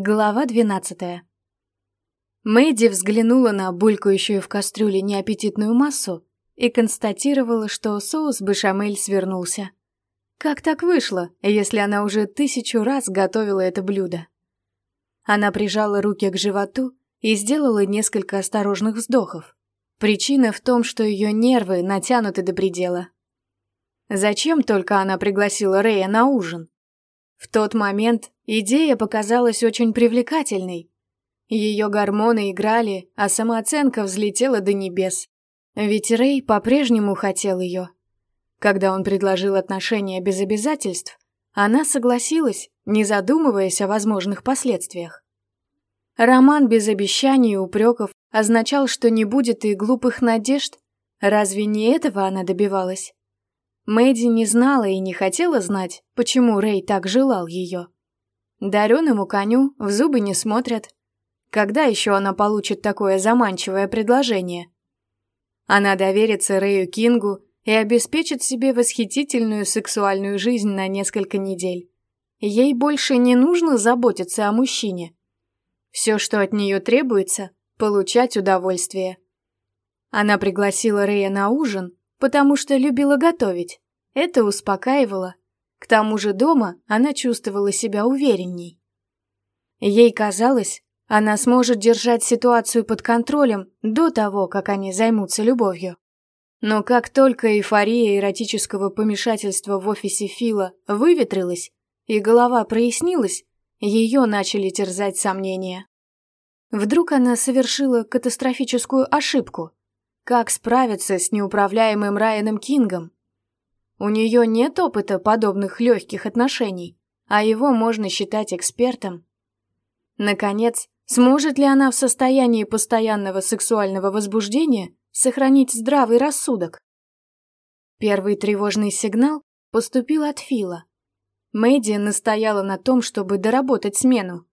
Глава двенадцатая. Мэдди взглянула на булькающую в кастрюле неаппетитную массу и констатировала, что соус бешамель свернулся. Как так вышло, если она уже тысячу раз готовила это блюдо? Она прижала руки к животу и сделала несколько осторожных вздохов. Причина в том, что ее нервы натянуты до предела. Зачем только она пригласила Рэя на ужин? В тот момент идея показалась очень привлекательной. Ее гормоны играли, а самооценка взлетела до небес. Ведь Рэй по-прежнему хотел ее. Когда он предложил отношения без обязательств, она согласилась, не задумываясь о возможных последствиях. Роман без обещаний и упреков означал, что не будет и глупых надежд. Разве не этого она добивалась? Мэдди не знала и не хотела знать, почему Рэй так желал ее. Дареному коню в зубы не смотрят. Когда еще она получит такое заманчивое предложение? Она доверится Рэю Кингу и обеспечит себе восхитительную сексуальную жизнь на несколько недель. Ей больше не нужно заботиться о мужчине. Все, что от нее требуется – получать удовольствие. Она пригласила Рэя на ужин, потому что любила готовить. Это успокаивало. К тому же дома она чувствовала себя уверенней. Ей казалось, она сможет держать ситуацию под контролем до того, как они займутся любовью. Но как только эйфория эротического помешательства в офисе Фила выветрилась и голова прояснилась, ее начали терзать сомнения. Вдруг она совершила катастрофическую ошибку. Как справиться с неуправляемым Райаном Кингом? У нее нет опыта подобных легких отношений, а его можно считать экспертом. Наконец, сможет ли она в состоянии постоянного сексуального возбуждения сохранить здравый рассудок? Первый тревожный сигнал поступил от Фила. Мэдди настояла на том, чтобы доработать смену.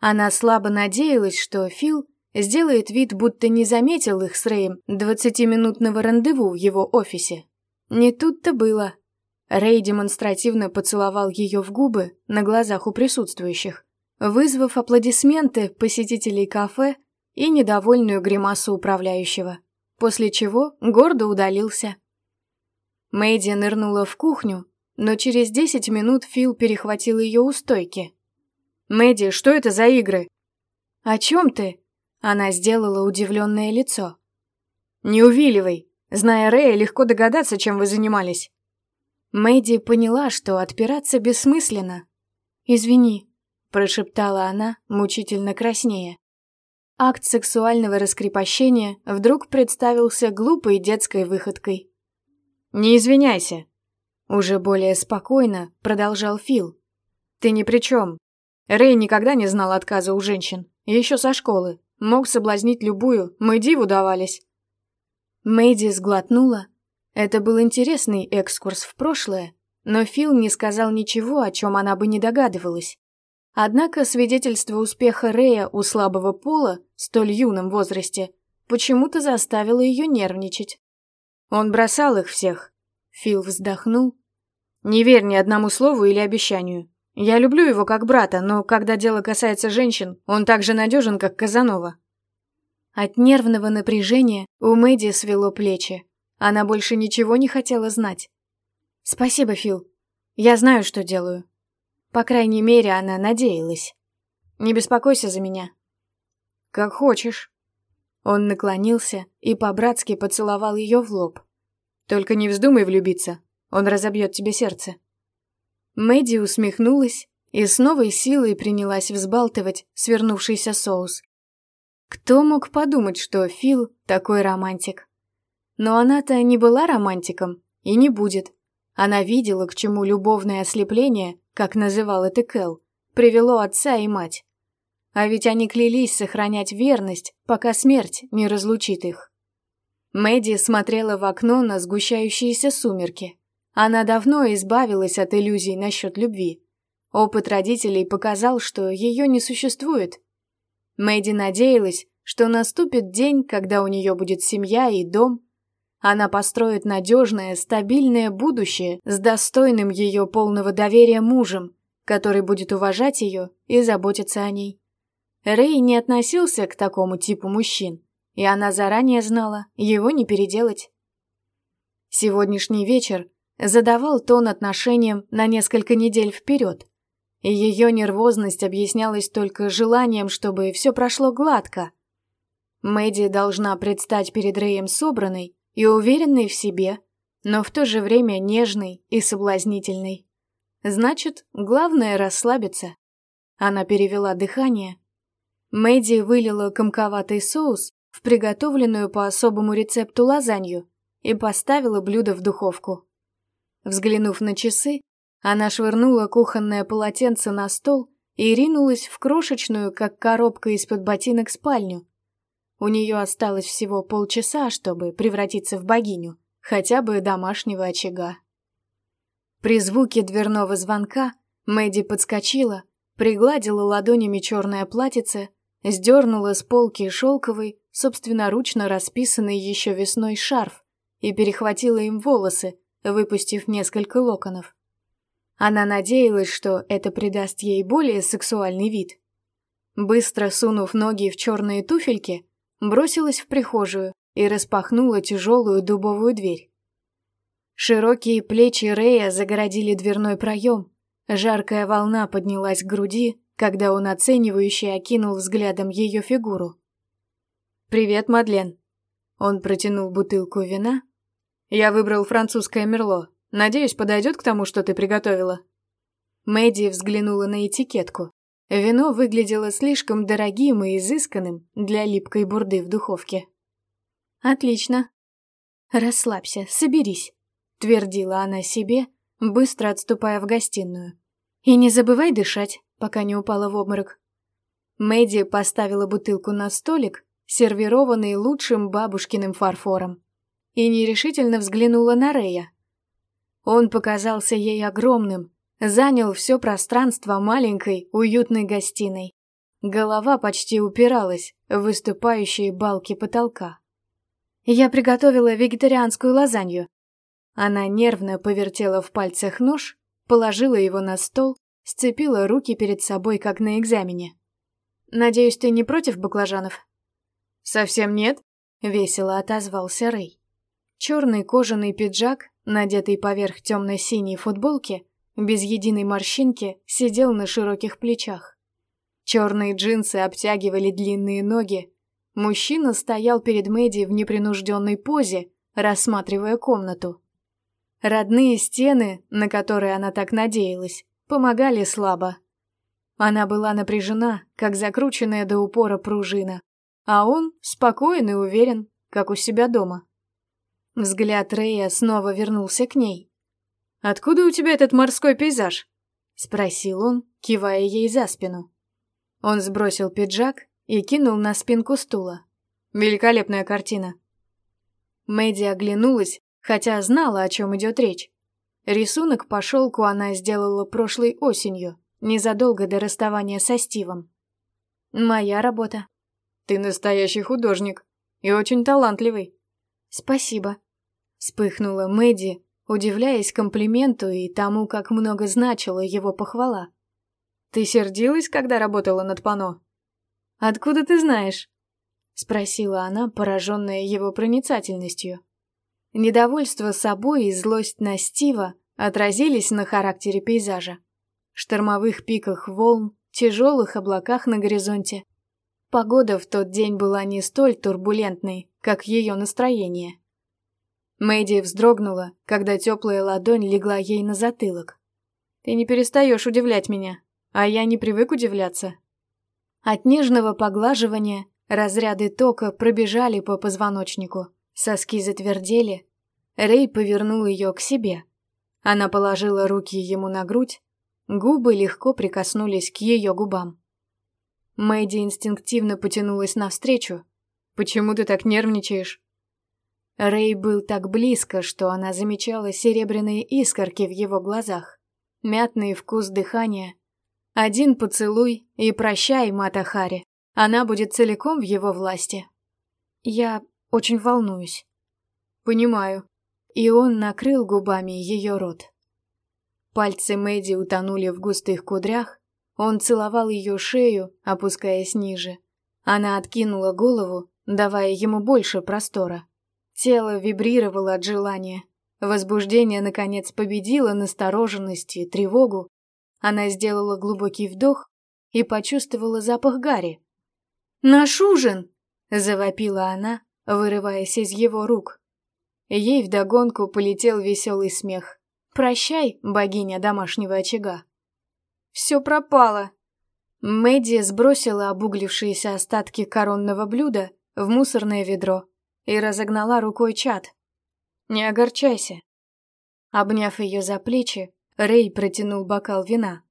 Она слабо надеялась, что Фил сделает вид, будто не заметил их с Рэем двадцатиминутного рандеву в его офисе. Не тут-то было. Рэй демонстративно поцеловал ее в губы на глазах у присутствующих, вызвав аплодисменты посетителей кафе и недовольную гримасу управляющего, после чего гордо удалился. Мэйди нырнула в кухню, но через десять минут Фил перехватил ее у стойки. «Мэдди, что это за игры?» «О чем ты?» Она сделала удивленное лицо. «Не увиливай. Зная Рэя, легко догадаться, чем вы занимались». Мэдди поняла, что отпираться бессмысленно. «Извини», — прошептала она, мучительно краснея. Акт сексуального раскрепощения вдруг представился глупой детской выходкой. «Не извиняйся», — уже более спокойно продолжал Фил. «Ты ни при чем. Рэй никогда не знал отказа у женщин, еще со школы. Мог соблазнить любую, мы диву давались. Мэйди сглотнула. Это был интересный экскурс в прошлое, но Фил не сказал ничего, о чем она бы не догадывалась. Однако свидетельство успеха Рэя у слабого пола столь юном возрасте почему-то заставило ее нервничать. Он бросал их всех. Фил вздохнул. «Не верь ни одному слову или обещанию. Я люблю его как брата, но когда дело касается женщин, он так же надежен, как Казанова. От нервного напряжения у Мэдди свело плечи. Она больше ничего не хотела знать. «Спасибо, Фил. Я знаю, что делаю». По крайней мере, она надеялась. «Не беспокойся за меня». «Как хочешь». Он наклонился и по-братски поцеловал ее в лоб. «Только не вздумай влюбиться, он разобьет тебе сердце». Мэдди усмехнулась и с новой силой принялась взбалтывать свернувшийся соус. Кто мог подумать, что Фил такой романтик? Но она-то не была романтиком и не будет. Она видела, к чему любовное ослепление, как называл это Кэл, привело отца и мать. А ведь они клялись сохранять верность, пока смерть не разлучит их. Мэдди смотрела в окно на сгущающиеся сумерки. Она давно избавилась от иллюзий насчет любви. Опыт родителей показал, что ее не существует. Мэдди надеялась, что наступит день, когда у нее будет семья и дом. Она построит надежное, стабильное будущее с достойным ее полного доверия мужем, который будет уважать ее и заботиться о ней. Рэй не относился к такому типу мужчин, и она заранее знала, его не переделать. Сегодняшний вечер задавал тон отношениям на несколько недель вперед, и ее нервозность объяснялась только желанием, чтобы все прошло гладко. Мэдди должна предстать перед Рэем собранной и уверенной в себе, но в то же время нежной и соблазнительной. Значит, главное расслабиться. Она перевела дыхание. Мэдди вылила комковатый соус в приготовленную по особому рецепту лазанью и поставила блюдо в духовку. Взглянув на часы, она швырнула кухонное полотенце на стол и ринулась в крошечную, как коробка из-под ботинок, спальню. У нее осталось всего полчаса, чтобы превратиться в богиню, хотя бы домашнего очага. При звуке дверного звонка Мэдди подскочила, пригладила ладонями черное платьице, сдернула с полки шелковый, собственноручно расписанный еще весной шарф и перехватила им волосы, выпустив несколько локонов. Она надеялась, что это придаст ей более сексуальный вид. Быстро сунув ноги в черные туфельки, бросилась в прихожую и распахнула тяжелую дубовую дверь. Широкие плечи Рея загородили дверной проем. Жаркая волна поднялась к груди, когда он оценивающе окинул взглядом ее фигуру. «Привет, Мадлен». Он протянул бутылку вина. «Я выбрал французское мерло. Надеюсь, подойдет к тому, что ты приготовила». Мэдди взглянула на этикетку. Вино выглядело слишком дорогим и изысканным для липкой бурды в духовке. «Отлично. Расслабься, соберись», — твердила она себе, быстро отступая в гостиную. «И не забывай дышать, пока не упала в обморок». Мэдди поставила бутылку на столик, сервированный лучшим бабушкиным фарфором, и нерешительно взглянула на Рея. Он показался ей огромным, занял все пространство маленькой, уютной гостиной. Голова почти упиралась в выступающие балки потолка. Я приготовила вегетарианскую лазанью. Она нервно повертела в пальцах нож, положила его на стол, сцепила руки перед собой, как на экзамене. «Надеюсь, ты не против баклажанов?» «Совсем нет», — весело отозвался Рэй. Черный кожаный пиджак надетый поверх темно-синей футболки, без единой морщинки, сидел на широких плечах. Черные джинсы обтягивали длинные ноги. Мужчина стоял перед Мэдди в непринужденной позе, рассматривая комнату. Родные стены, на которые она так надеялась, помогали слабо. Она была напряжена, как закрученная до упора пружина, а он спокоен и уверен, как у себя дома. Взгляд Рэя снова вернулся к ней. «Откуда у тебя этот морской пейзаж?» — спросил он, кивая ей за спину. Он сбросил пиджак и кинул на спинку стула. Великолепная картина. Мэдди оглянулась, хотя знала, о чем идет речь. Рисунок по шелку она сделала прошлой осенью, незадолго до расставания со Стивом. «Моя работа». «Ты настоящий художник и очень талантливый». «Спасибо», Вспыхнула Мэдди, удивляясь комплименту и тому, как много значила его похвала. «Ты сердилась, когда работала над пано?» «Откуда ты знаешь?» — спросила она, пораженная его проницательностью. Недовольство собой и злость на Стива отразились на характере пейзажа. Штормовых пиках волн, тяжелых облаках на горизонте. Погода в тот день была не столь турбулентной, как ее настроение. Мэйди вздрогнула, когда теплая ладонь легла ей на затылок. «Ты не перестаешь удивлять меня, а я не привык удивляться». От нежного поглаживания разряды тока пробежали по позвоночнику, соски затвердели. Рэй повернул ее к себе. Она положила руки ему на грудь, губы легко прикоснулись к ее губам. Мэйди инстинктивно потянулась навстречу. «Почему ты так нервничаешь?» Рэй был так близко, что она замечала серебряные искорки в его глазах, мятный вкус дыхания. Один поцелуй и прощай, Мата Хари. Она будет целиком в его власти. Я очень волнуюсь. Понимаю. И он накрыл губами ее рот. Пальцы Мэдди утонули в густых кудрях, Он целовал ее шею, опускаясь ниже. Она откинула голову, давая ему больше простора. Тело вибрировало от желания. Возбуждение, наконец, победило настороженность и тревогу. Она сделала глубокий вдох и почувствовала запах гари. «Наш ужин!» — завопила она, вырываясь из его рук. Ей вдогонку полетел веселый смех. «Прощай, богиня домашнего очага». «Все пропало!» Мэдди сбросила обуглившиеся остатки коронного блюда в мусорное ведро и разогнала рукой чат. «Не огорчайся». Обняв ее за плечи, Рэй протянул бокал вина.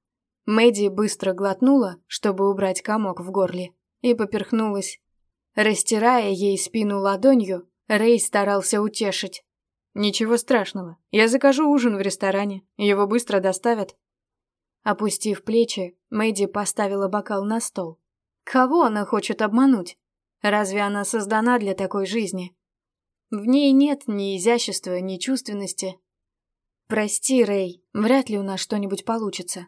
Мэдди быстро глотнула, чтобы убрать комок в горле, и поперхнулась. Растирая ей спину ладонью, Рэй старался утешить. «Ничего страшного. Я закажу ужин в ресторане. Его быстро доставят». Опустив плечи, Мэдди поставила бокал на стол. Кого она хочет обмануть? Разве она создана для такой жизни? В ней нет ни изящества, ни чувственности. «Прости, Рэй, вряд ли у нас что-нибудь получится».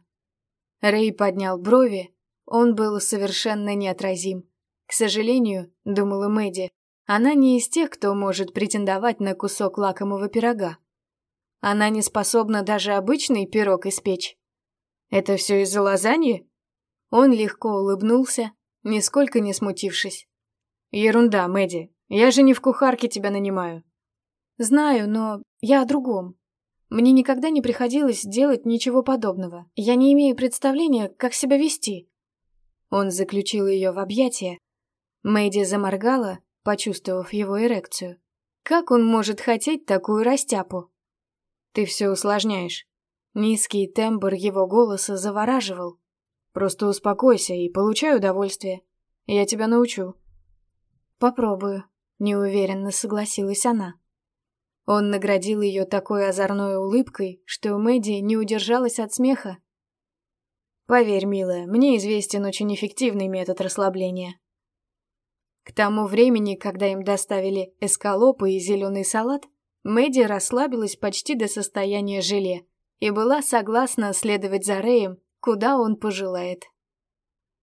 Рэй поднял брови, он был совершенно неотразим. К сожалению, думала Мэдди, она не из тех, кто может претендовать на кусок лакомого пирога. Она не способна даже обычный пирог испечь. Это все из-за лазаньи? Он легко улыбнулся, нисколько не смутившись. Ерунда, Мэдди. Я же не в кухарке тебя нанимаю. Знаю, но я о другом. Мне никогда не приходилось делать ничего подобного. Я не имею представления, как себя вести. Он заключил ее в объятия. Мэдди заморгала, почувствовав его эрекцию. Как он может хотеть такую растяпу? Ты все усложняешь. Низкий тембр его голоса завораживал. Просто успокойся и получай удовольствие. Я тебя научу. Попробую, неуверенно согласилась она. Он наградил ее такой озорной улыбкой, что Мэдди не удержалась от смеха. Поверь, милая, мне известен очень эффективный метод расслабления. К тому времени, когда им доставили эскалопы и зеленый салат, Мэдди расслабилась почти до состояния желе и была согласна следовать за Рэем, куда он пожелает.